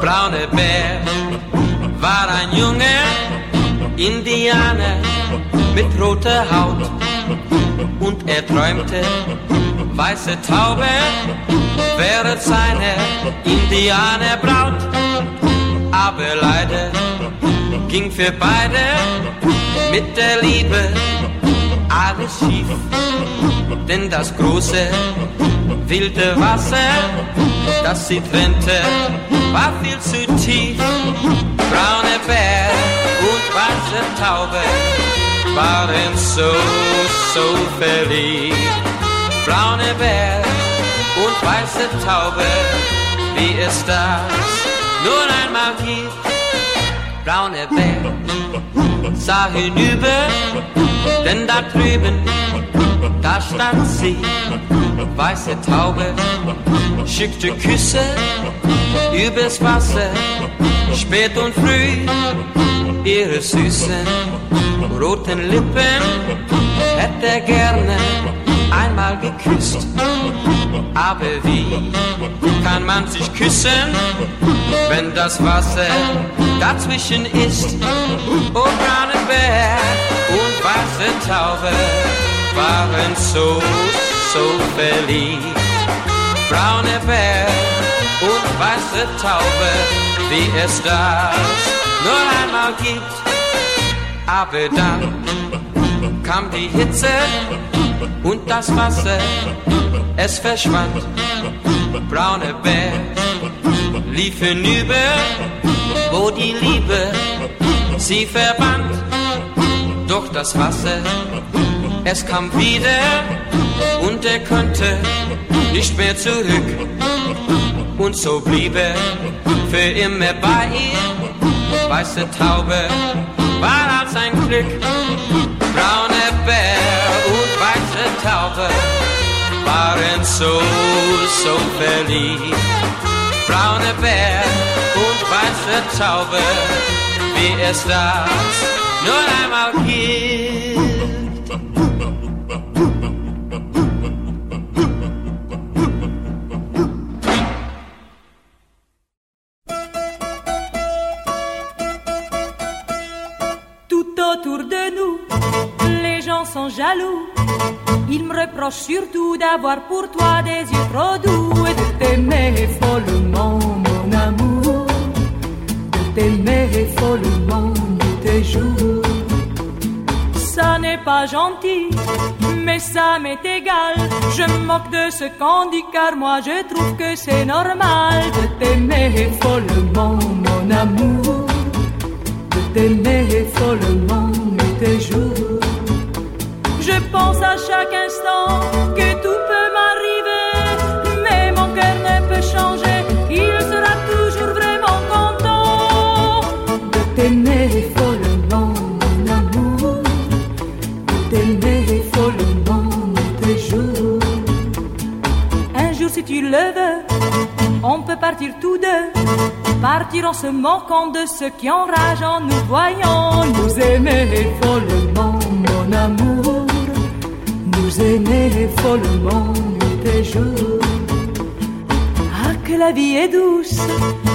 Braune Bär war ein Junge, Indianer mit roter Haut und er träumte, weiße Taube wäre seine Indianerbraut. Aber leider ging für beide mit der Liebe alles schief, denn das große wilde Wasser, das sie trennte, war viel zu tief. Braune Bär und weiße Taube waren so, so verliebt. Braune Bär und weiße Taube, wie es das nur einmal gibt. Braune Bär sah hinüber, denn da drüben, da stand sie. Weiße Taube schickte Küsse übers Wasser, spät und früh ihre süßen roten Lippen hätte er gerne einmal geküsst. Aber wie kann man sich küssen, wenn das Wasser dazwischen ist? Oh, braune Bär und weiße Taube waren so, so verliebt. Braune Bär und weiße Taube, wie es das nur einmal gibt. Aber dann kam die Hitze und das Wasser, es verschwand. Braune Bär lief hinüber, wo die Liebe sie verband. Doch das Wasser, es kam wieder und er konnte nicht mehr zurück. Und so blieb er für immer bei ihr. Weiße Taube war als ein Glück. Taube waren so, so verliebt. Braune Bär und weiße Taube, wie es das nur einmal gibt. Surtout d'avoir pour toi des yeux trop doux et de t'aimer follement, mon amour. De t'aimer follement de tes jours. Ça n'est pas gentil, mais ça m'est égal. Je me moque de ce qu'on dit car moi je trouve que c'est normal de t'aimer follement, mon amour. De t'aimer follement de tes jours. Pense à chaque instant que tout peut m'arriver, mais mon cœur ne peut changer. Il sera toujours vraiment content de t'aimer follement, mon amour, de t'aimer follement tes jours. Un jour, si tu le veux, on peut partir tous deux. Partir en se moquant de ceux qui enragent en nous voyant nous aimer follement, mon amour aimer follement tes jours. Ah, que la vie est douce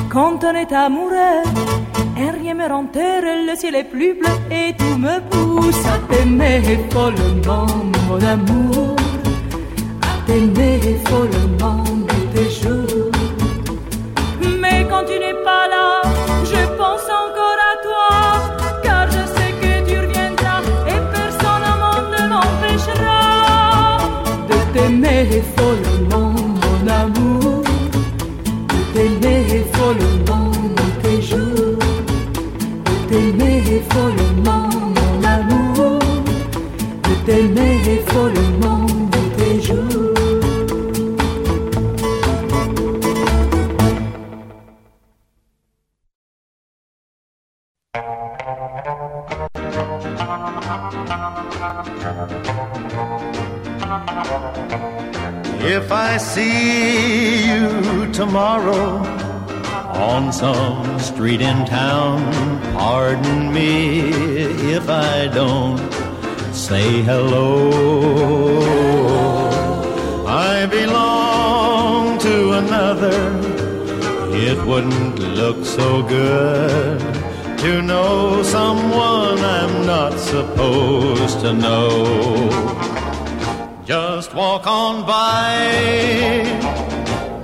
quand on est amoureux. Et rien me rend heureux, le ciel est plus bleu et tout me pousse à t'aimer follement, mon amour. À t'aimer follement tes jours. Mais quand tu n'es pas follement, mon amour, de t'aimer follement tes jours. If I see you tomorrow on some street in town, pardon me if I don't say hello. I belong to another. it wouldn't look so good to know someone I'm not supposed to know. Just walk on by,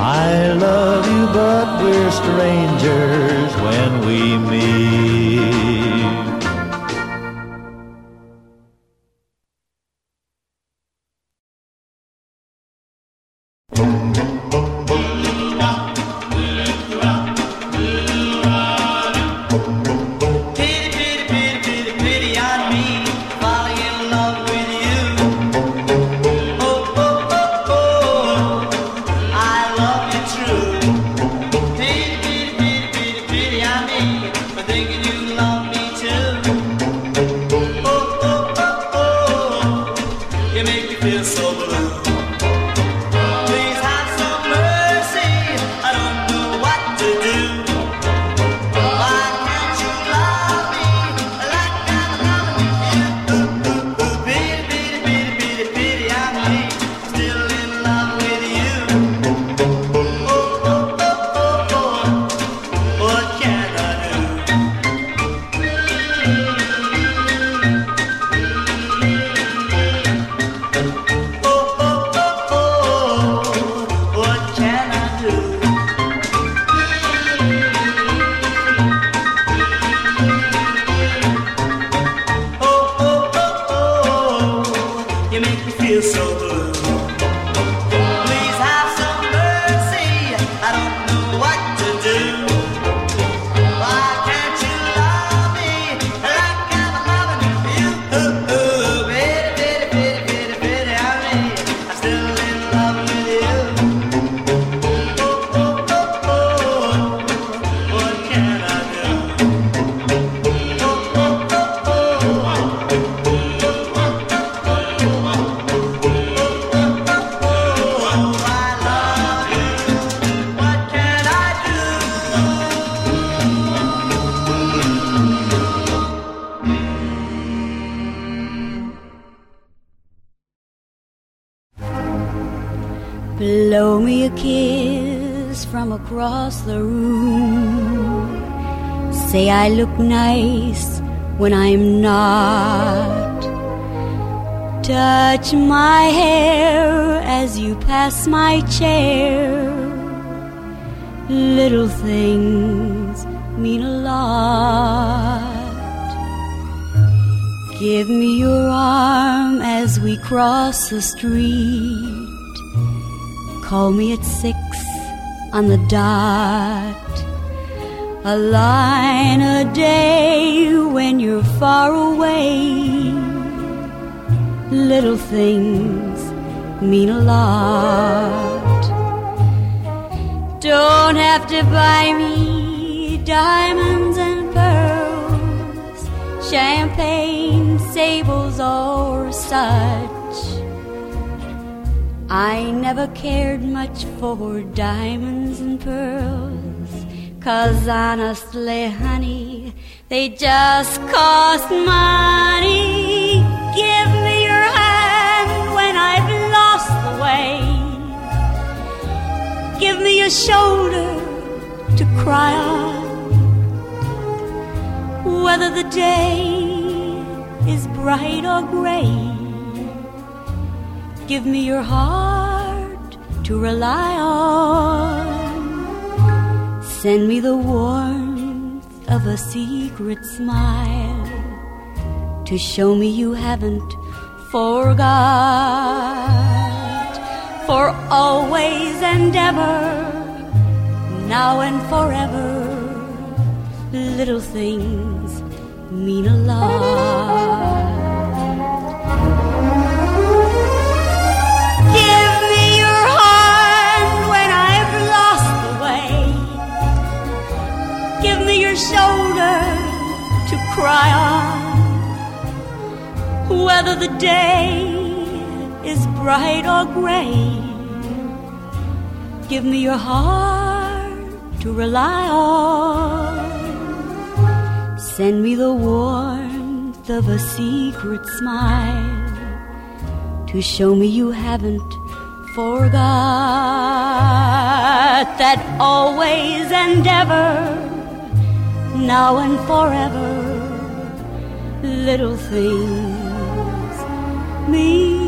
I love you, but we're strangers when we meet. Look nice when I'm not. Touch my hair as you pass my chair. Little things mean a lot. Give me your arm as we cross the street. Call me at six on the dot. A line a day when you're far away. Little things mean a lot. Don't have to buy me diamonds and pearls, champagne, sables, or such. I never cared much for diamonds and pearls. Cause honestly, honey, they just cost money. Give me your hand when I've lost the way. Give me your shoulder to cry on. Whether the day is bright or gray Give me your heart to rely on. Send me the warmth of a secret smile to show me you haven't forgot. For always and ever, now and forever, little things mean a lot. Shoulder to cry on. Whether the day is bright or gray, give me your heart to rely on. Send me the warmth of a secret smile to show me you haven't forgot that always and ever now and forever. Little things mean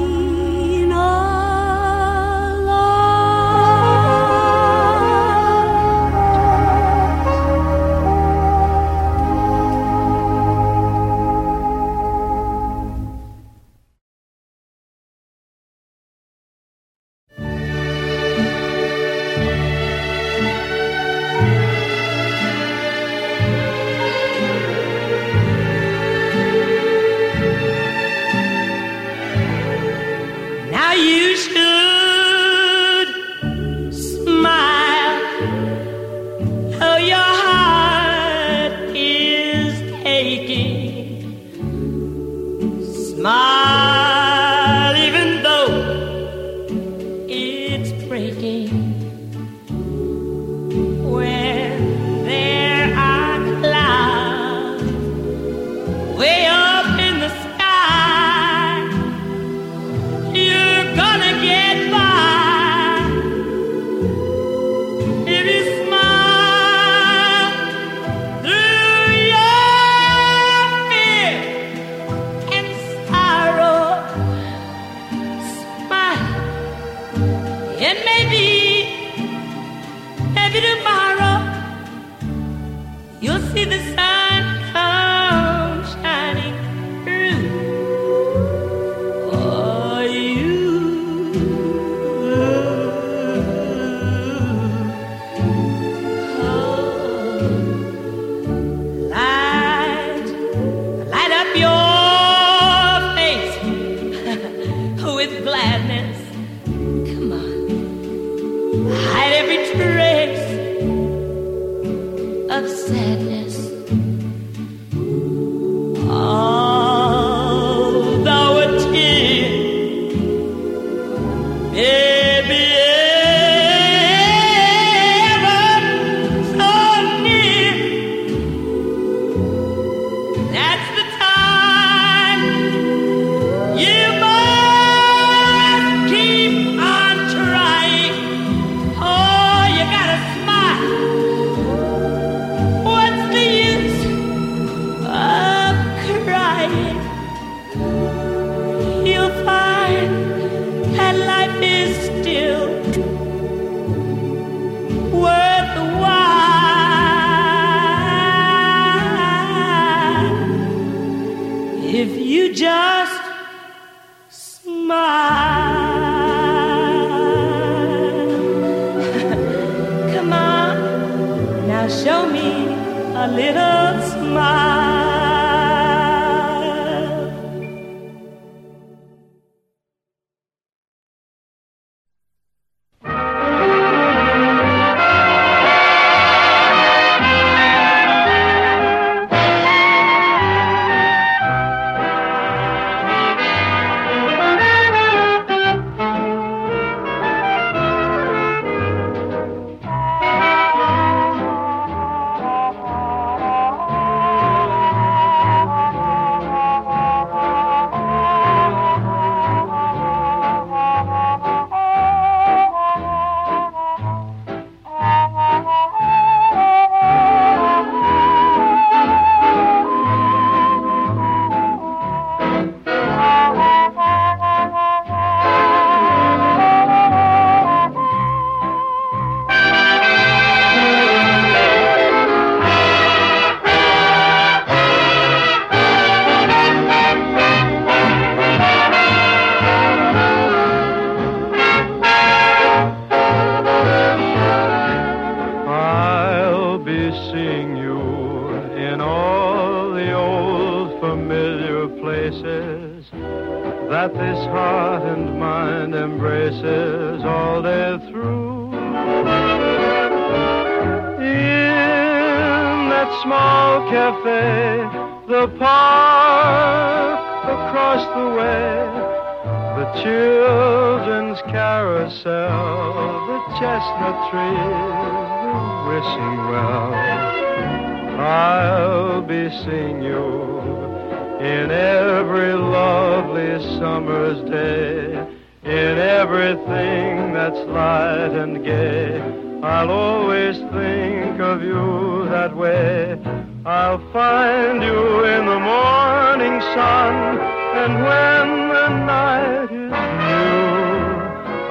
sun, and when the night is new,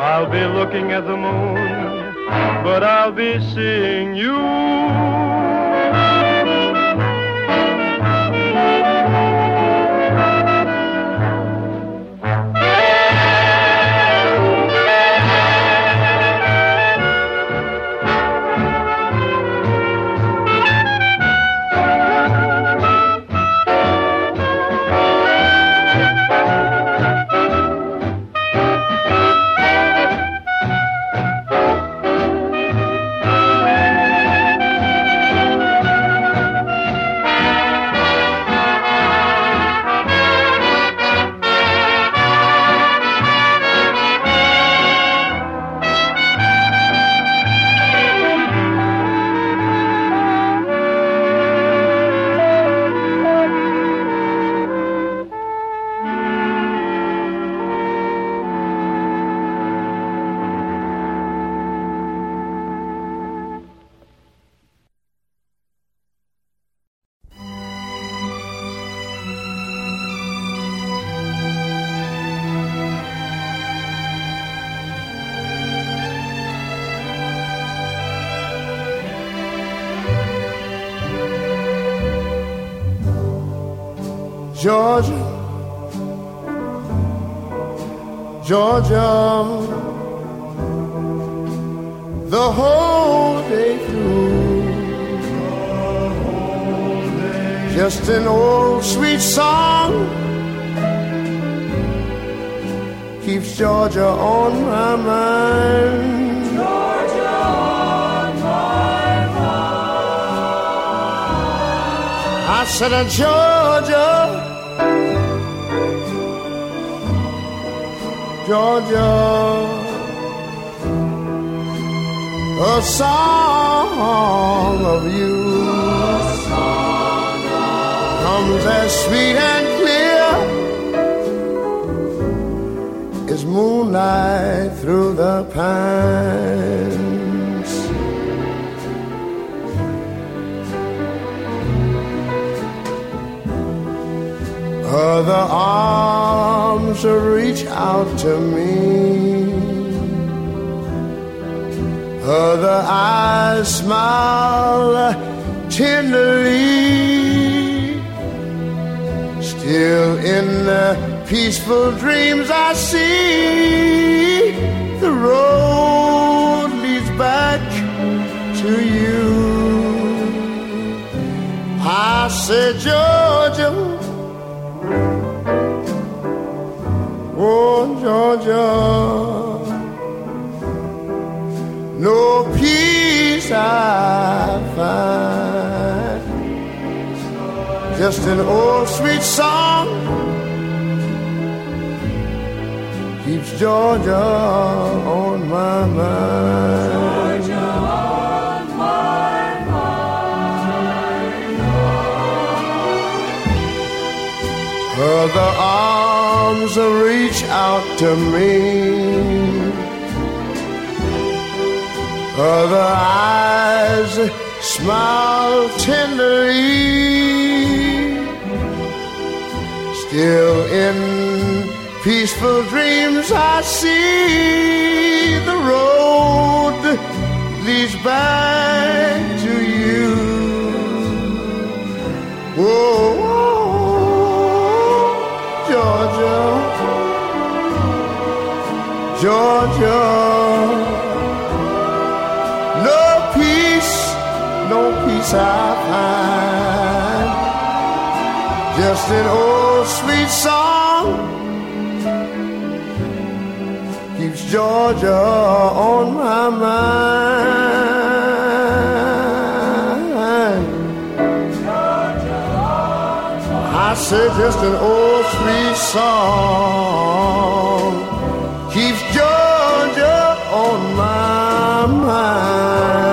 I'll be looking at the moon, but I'll be seeing you. The pines. Other arms reach out to me. Other eyes smile tenderly. Still in the peaceful dreams I see the road back to you. I said, Georgia. Oh, Georgia, no peace I find. Just an old sweet song Georgia on my mind. Georgia on my mind. Other arms reach out to me. Other eyes smile tenderly. Still in peaceful dreams, I see the road leads back to you. Whoa, Georgia, Georgia. No peace, no peace I find. Just an old sweet song Georgia on my mind. I say just an old sweet song keeps Georgia on my mind.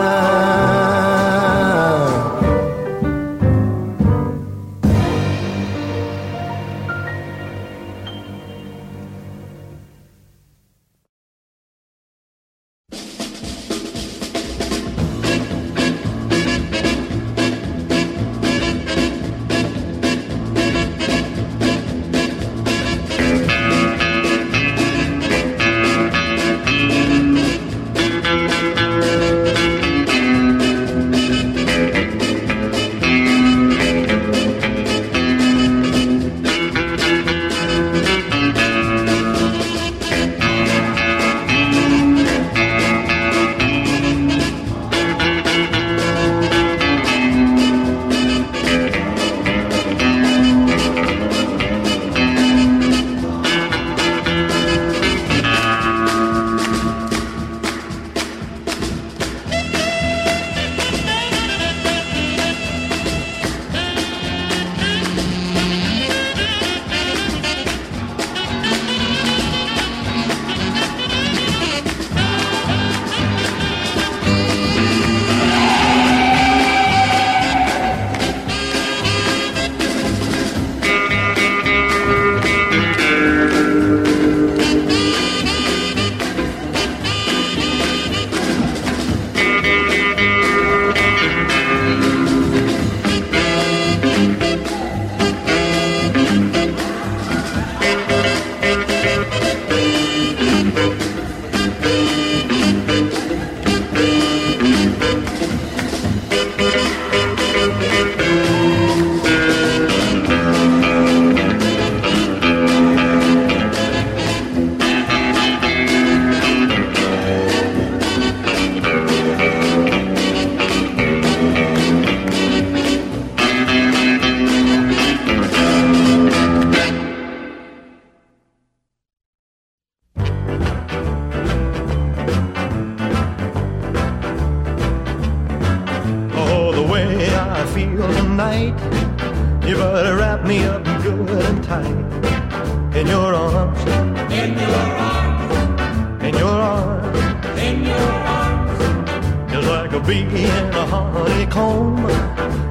Just like a bee in a honeycomb.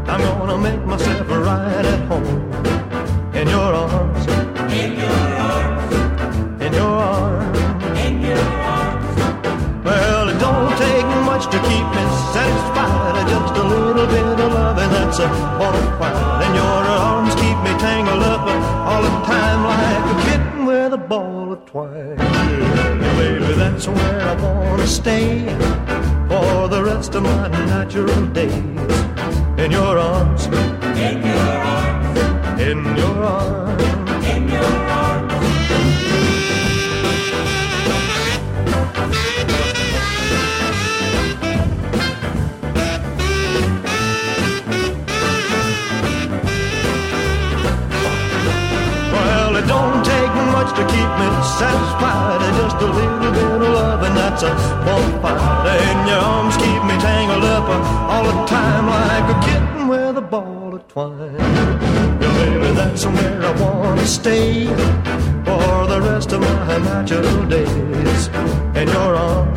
I'm gonna make myself right at home. In your arms. In your arms. In your arms. In your arms. Well, it don't take much to keep me satisfied. Just a little bit of loving that's a bonafide. And your arms keep me tangled up all the time like a kitten with a ball of twine. Yeah, baby, that's where I wanna stay the rest of my natural days. In your arms. In your arms. In your arms. In your arms. Well, it don't take much to keep me satisfied. Just a little bit and that's a bonfire. And your arms keep me tangled up uh, all the time like a kitten with a ball of twine. Yeah, baby, that's where I wanna stay for the rest of my natural days. In your arms,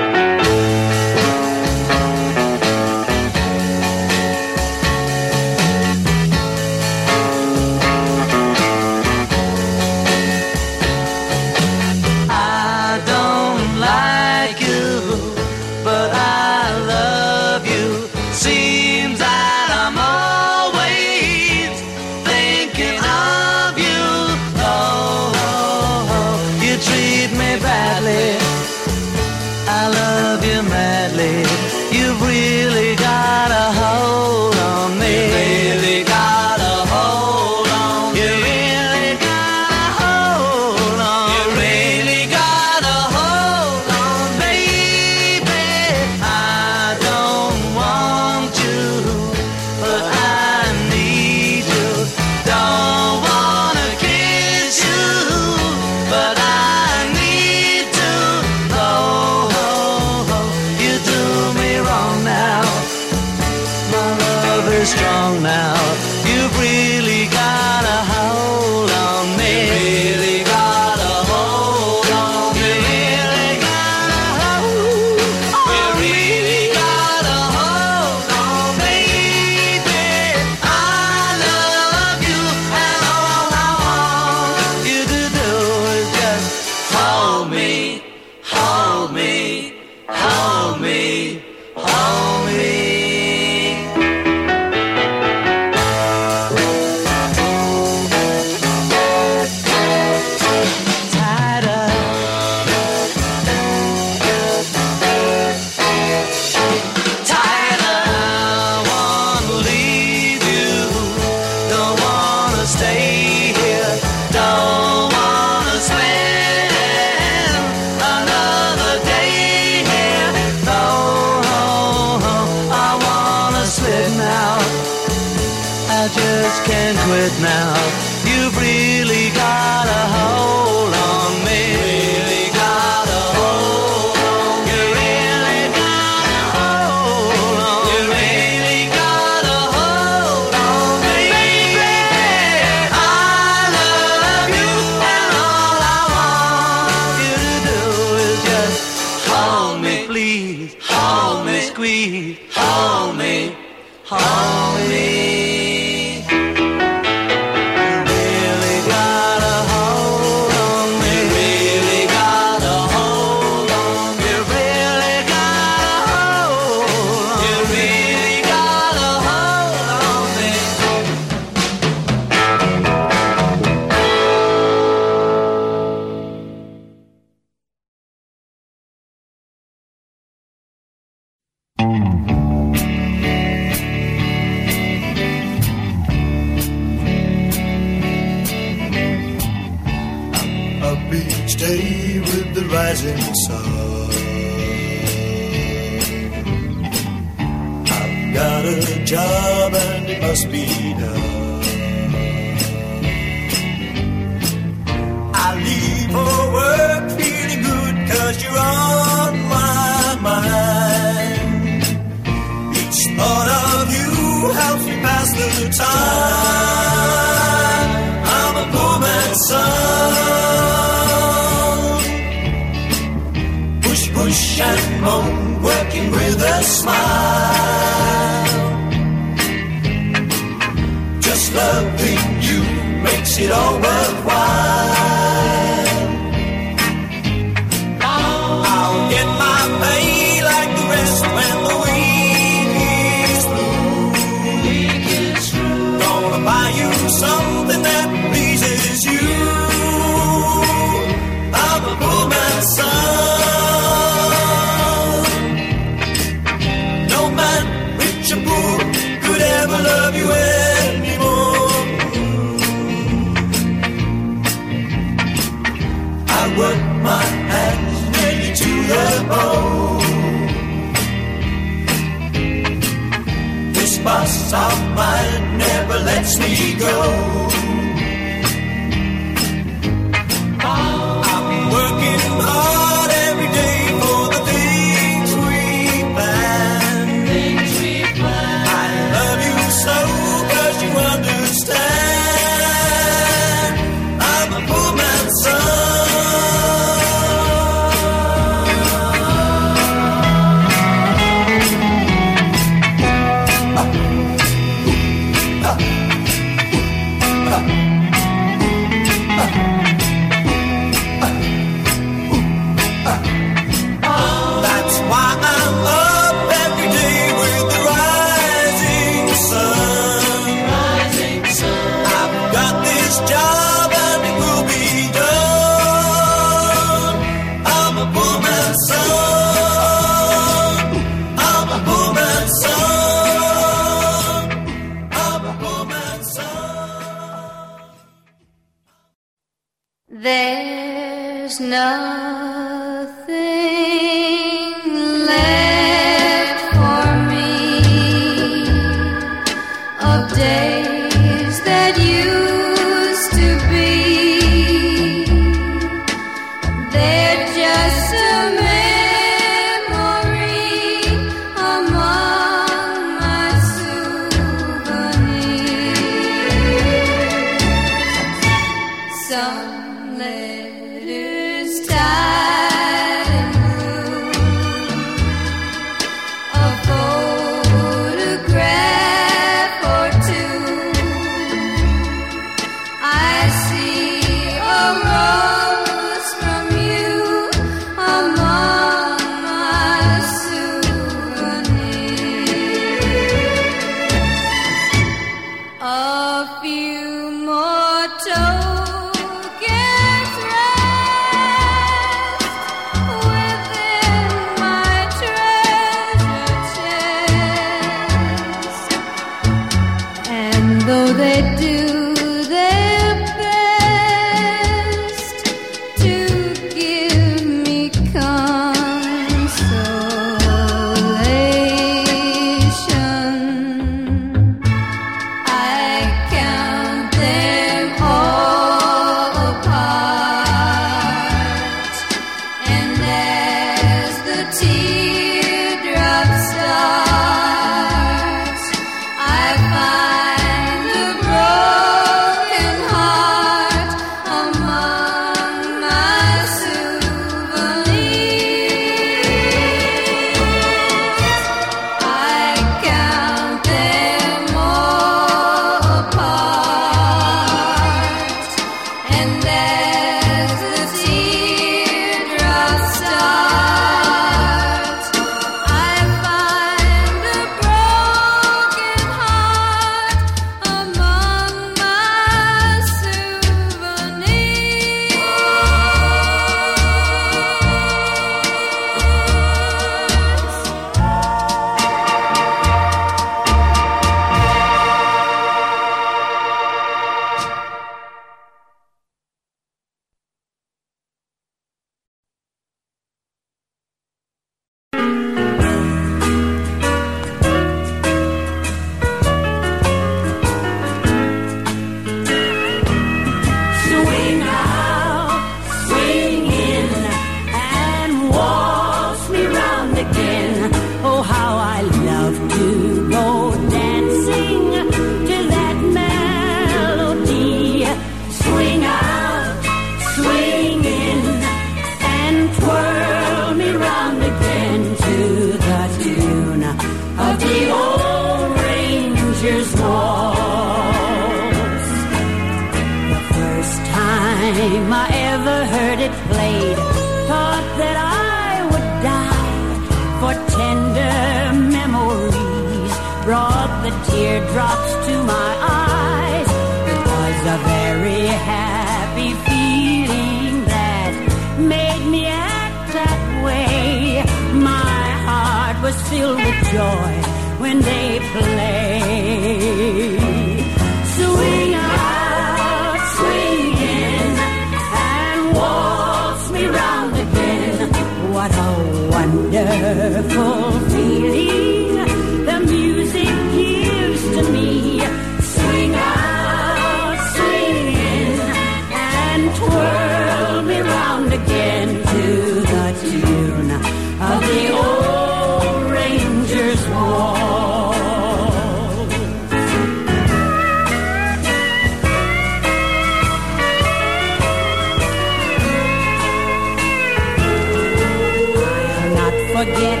forget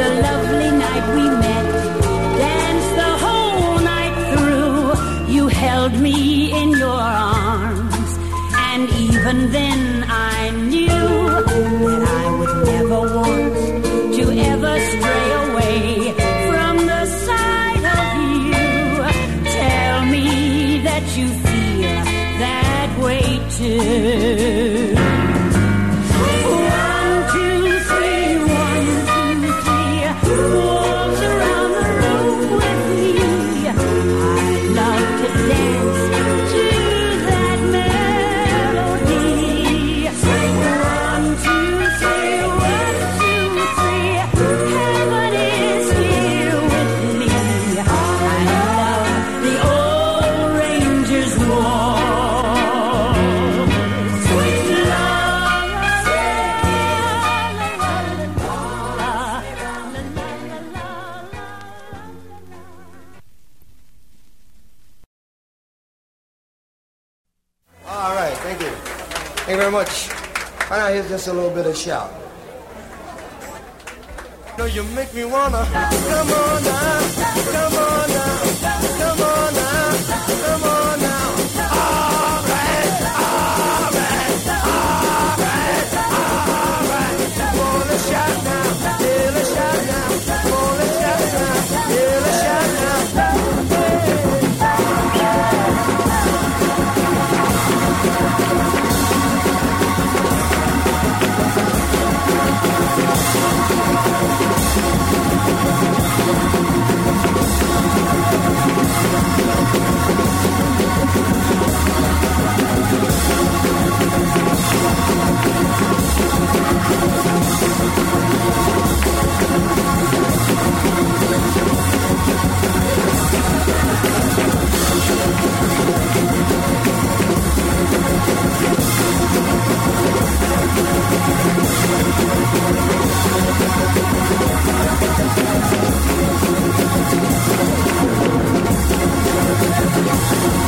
the lovely night we met. Dance the whole night through. You held me in your arms, and even then I knew that I would never want to ever stray away from the side of you. Tell me that you feel that way too. here's just a little bit of shout. No, you make me wanna come on now, come on now, come on now, come on now. Thank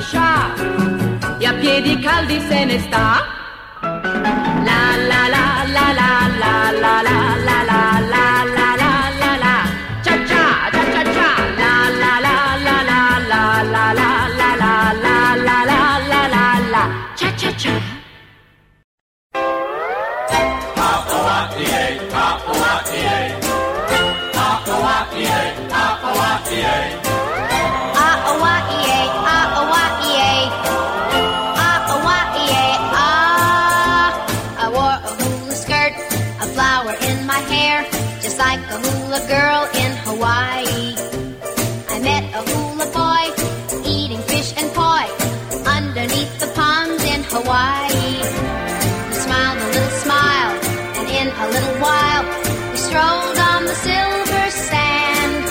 pascià e a piedi caldi se ne sta. Hair, just like a hula girl in Hawaii. I met a hula boy, eating fish and poi, underneath the palms in Hawaii. He smiled a little smile, and in a little while, we strolled on the silver sand.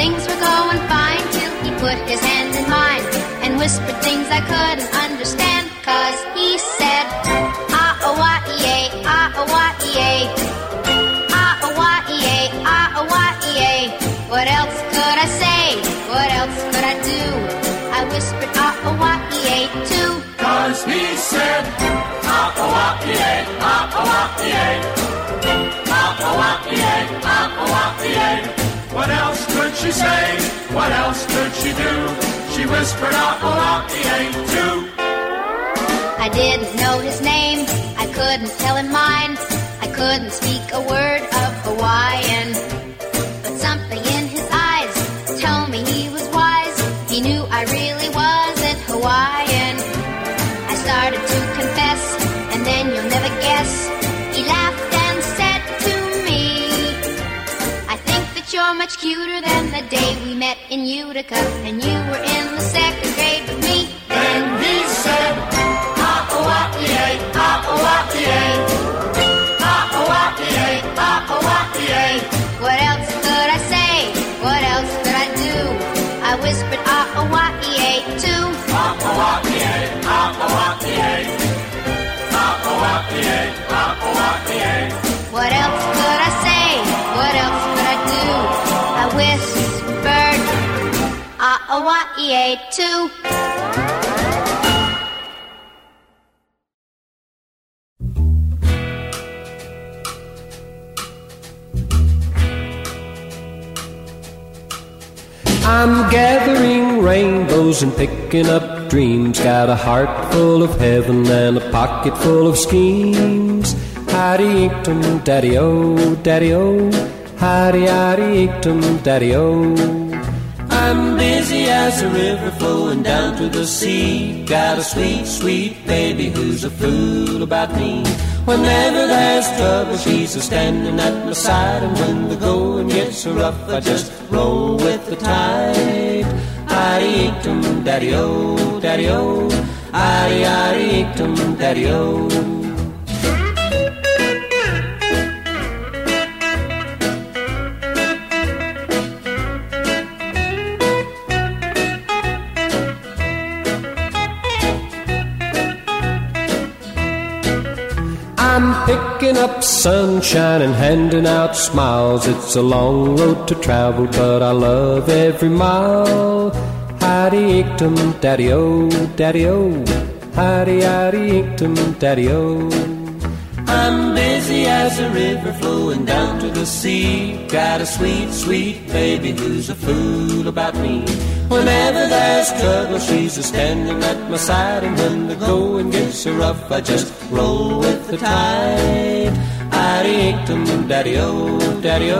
Things were going fine till he put his hand in mine and whispered things I couldn't understand. Cause he said, Cause he said, ah-oh-wah-ee, ah-oh-wah-ee, ah-oh-wah-ee, ah-oh-wah-ee. What else could she say? What else could she do? She whispered, ah-oh-wah-ee, too. I didn't know his name, I couldn't tell him mine, I couldn't speak a word of Hawaiian. much cuter than the day we met in Utica, and you were in the second grade with me. Then he said, Ah, oh, ah, yeah, ah, oh, ah, yeah. Ah, oh, ah, yeah, ah, oh, ah, yeah. What else could I say? What else could I do? I whispered, Ah, oh, ah, yeah, too. Ah, oh, ah, yeah, ah, oh, ah, yeah. Ah, oh, ah, yeah. What else could I say? Ee, too. I'm gathering rainbows and picking up dreams. Got a heart full of heaven and a pocket full of schemes. Howdy inktum, daddy o, daddy o. Howdy, howdy inktum, daddy o. I'm busy as a river flowing down to the sea. Got a sweet, sweet baby who's a fool about me. Whenever there's trouble, she's a standing at my side. And when the going gets rough, I just roll with the tide. Hidey inktum, daddy o, daddy up sunshine and handing out smiles. It's a long road to travel, but I love every mile. Howdy inktum, daddy o, daddy o. Howdy, howdy inktum, daddy o. I'm busy as a river flowing down to the sea. Got a sweet, sweet baby who's a fool about me. Whenever there's trouble, she's a standing at my side. And when the going gets so rough, I just roll with the tide. Iddy inktum, daddy o, daddy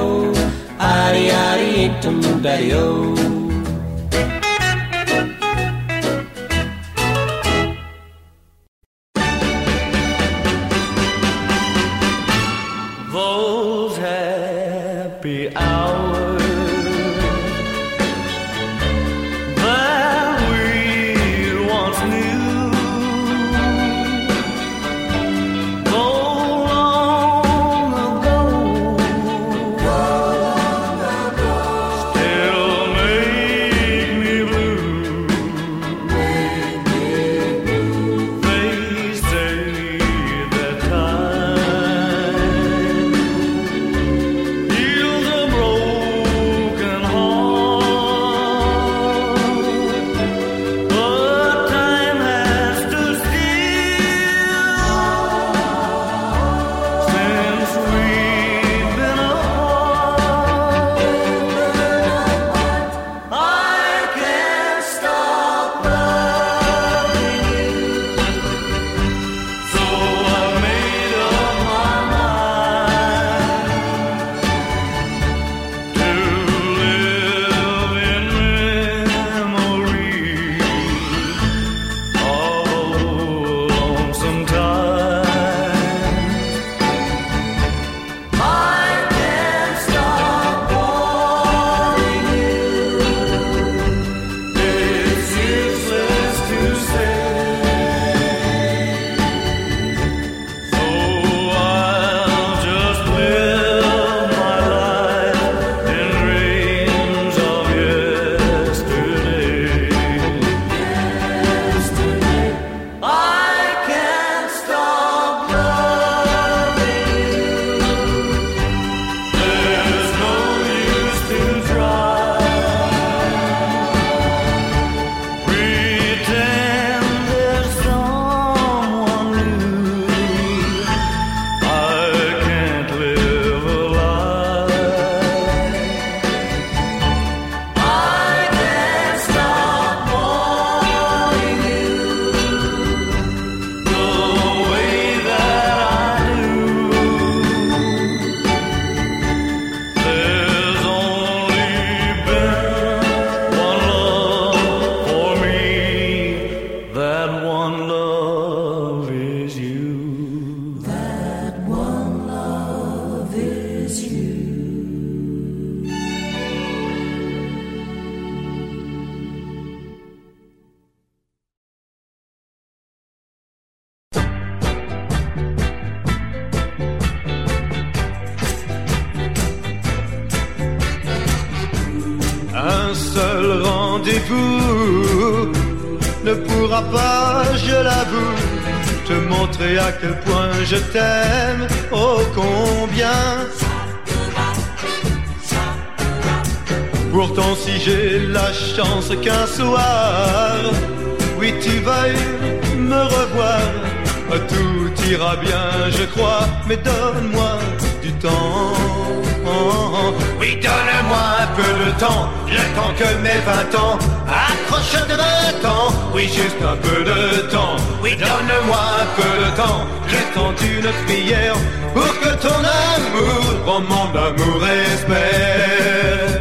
accroche de ans, oui juste un peu de temps. Oui donne-moi un peu de temps, le temps d'une prière, pour que ton amour, mon amour espère.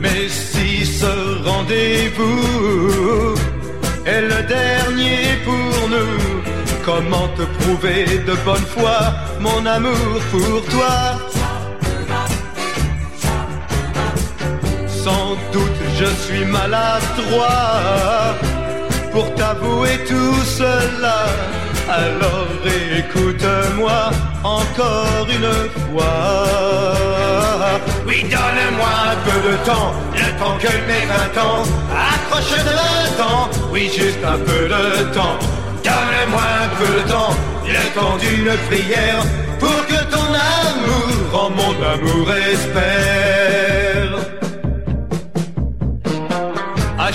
Mais si ce rendez-vous est le dernier pour nous, comment te prouver de bonne foi mon amour pour toi? Sans doute je suis maladroit pour t'avouer tout cela. Alors écoute-moi encore une fois. Oui, donne-moi un peu de temps, le temps que mes vingt ans accroche de temps. Oui, juste un peu de temps. Donne-moi un peu de temps, le temps d'une prière, pour que ton amour, en mon amour espère.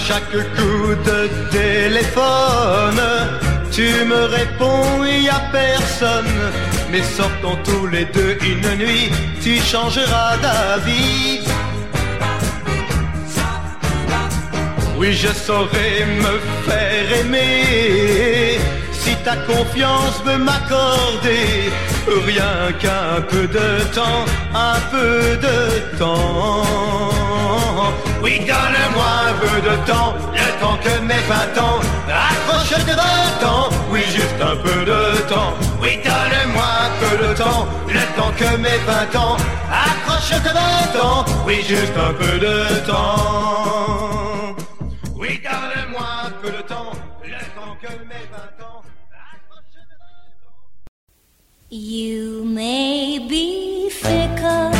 Chaque coup de téléphone, tu me réponds, il y a personne. Mais sortons tous les deux une nuit, tu changeras d'avis. Oui, je saurais me faire aimer si ta confiance veut m'accorder rien qu'un peu de temps, un peu de temps. Oui, donne-moi un peu de temps, le temps que mes vingt ans accroche de vingt ans. Oui, juste un peu de temps. Oui, donne-moi un peu de temps, le temps que mes vingt ans accroche de vingt ans. Oui, juste un peu de temps. Oui, donne-moi un peu de temps, le temps que mes vingt ans accroche de vingt ans. You may be fickle,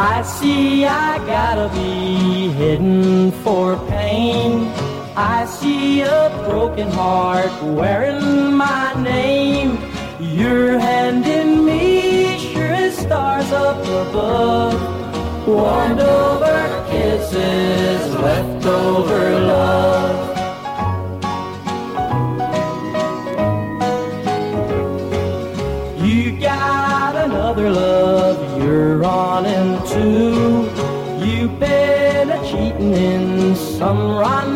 I see I gotta be heading for pain. I see a broken heart wearing my name. You're handing me sure as stars up above. Warmed over kisses, leftover love. Some rendezvous.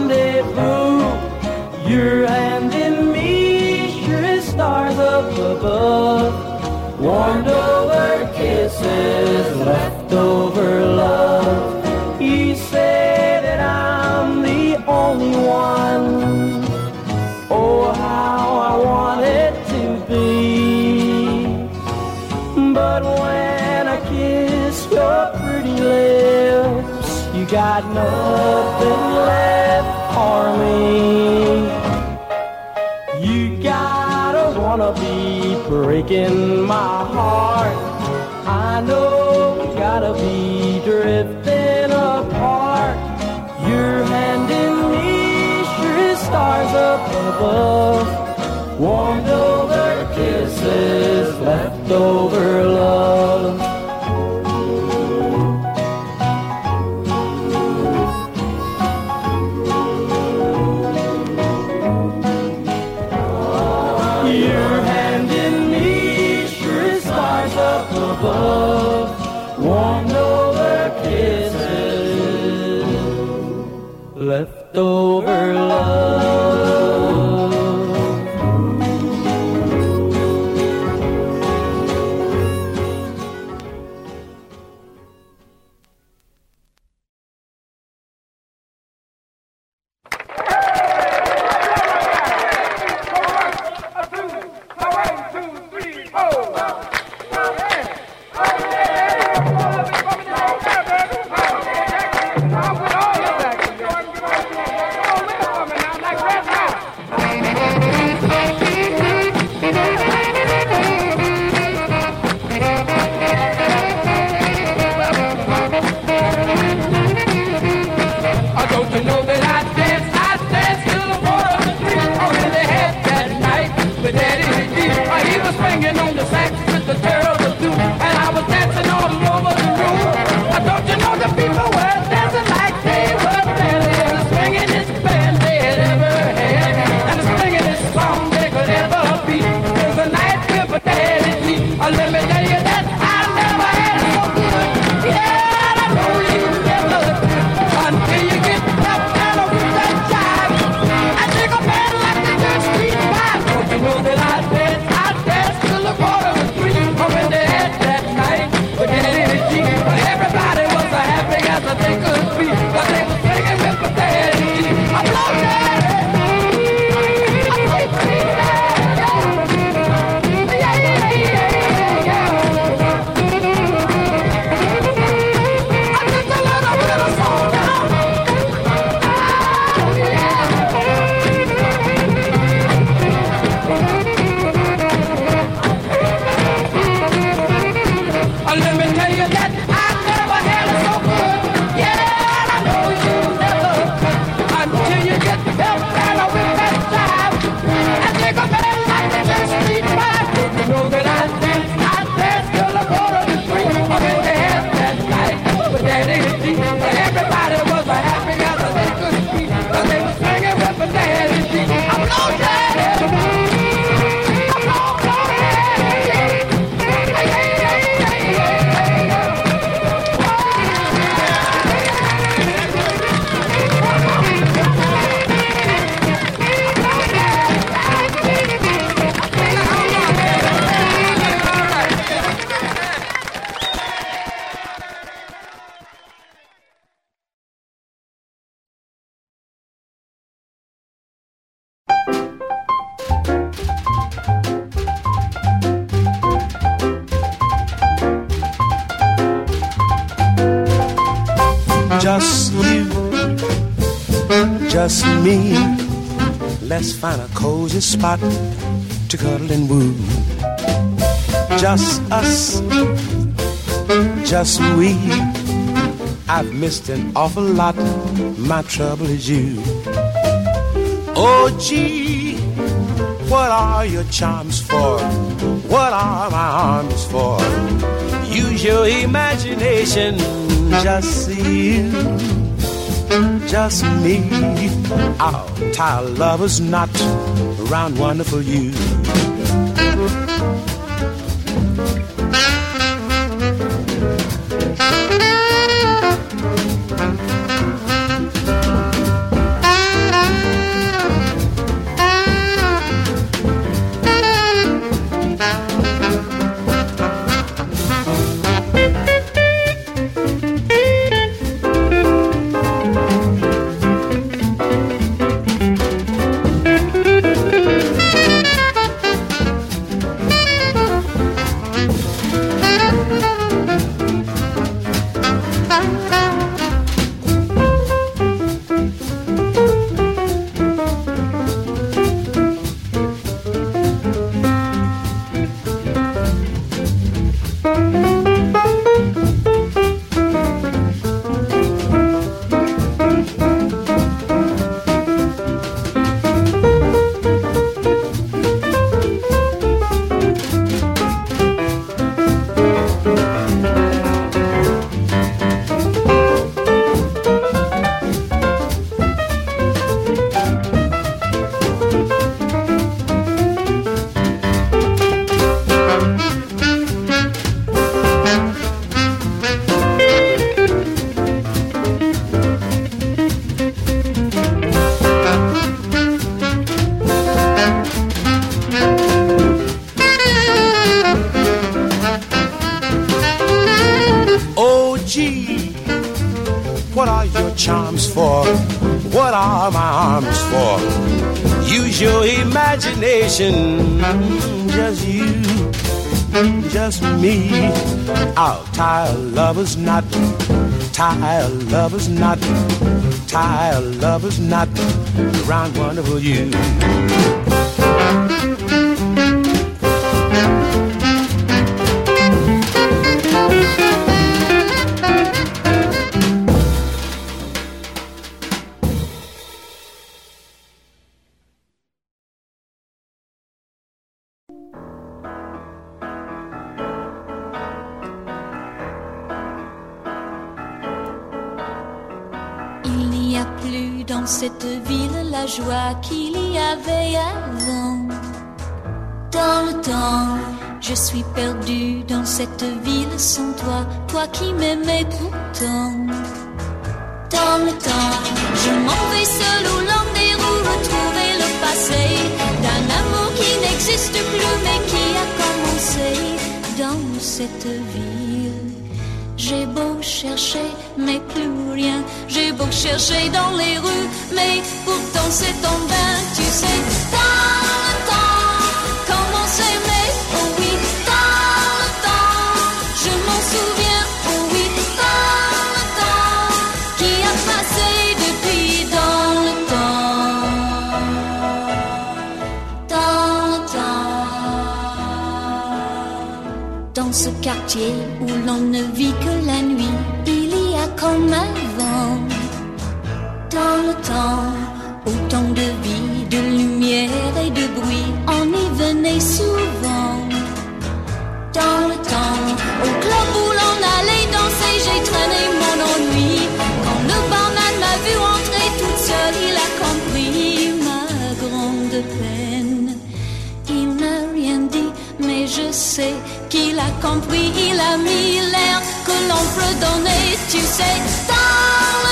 Got nothing left for me. You gotta wanna be breaking my heart. I know we gotta be drifting apart. Your hand in me sure stars up above. Warmed over kisses, leftover love. just me. Let's find a cozy spot to cuddle and woo. Just us, just we. I've missed an awful lot. My trouble is you. Oh, gee, what are your charms for? What are my arms for? Use your imagination, just see you just me. Our tired lovers not around wonderful you. What are my arms for? Use your imagination. Just you, just me. I'll tie a lover's knot. Tie a lover's knot. Tie a lover's knot around wonderful you. cette ville la joie qu'il y avait avant. Dans le temps, je suis perdue dans cette ville sans toi, toi qui m'aimais pourtant. Dans le temps, je m'en vais seul au long des roues retrouver le passé d'un amour qui n'existe plus mais qui a commencé dans cette ville. J'ai beau chercher, mais plus rien. J'ai beau chercher dans les rues, mais pourtant c'est en vain, tu sais. quartier où l'on ne vit que la nuit, il y a comme avant, dans le temps, autant de vie, de lumière et de bruit, on y venait souvent. a compris, il a mis l'air que l'on peut donner, tu sais, dans le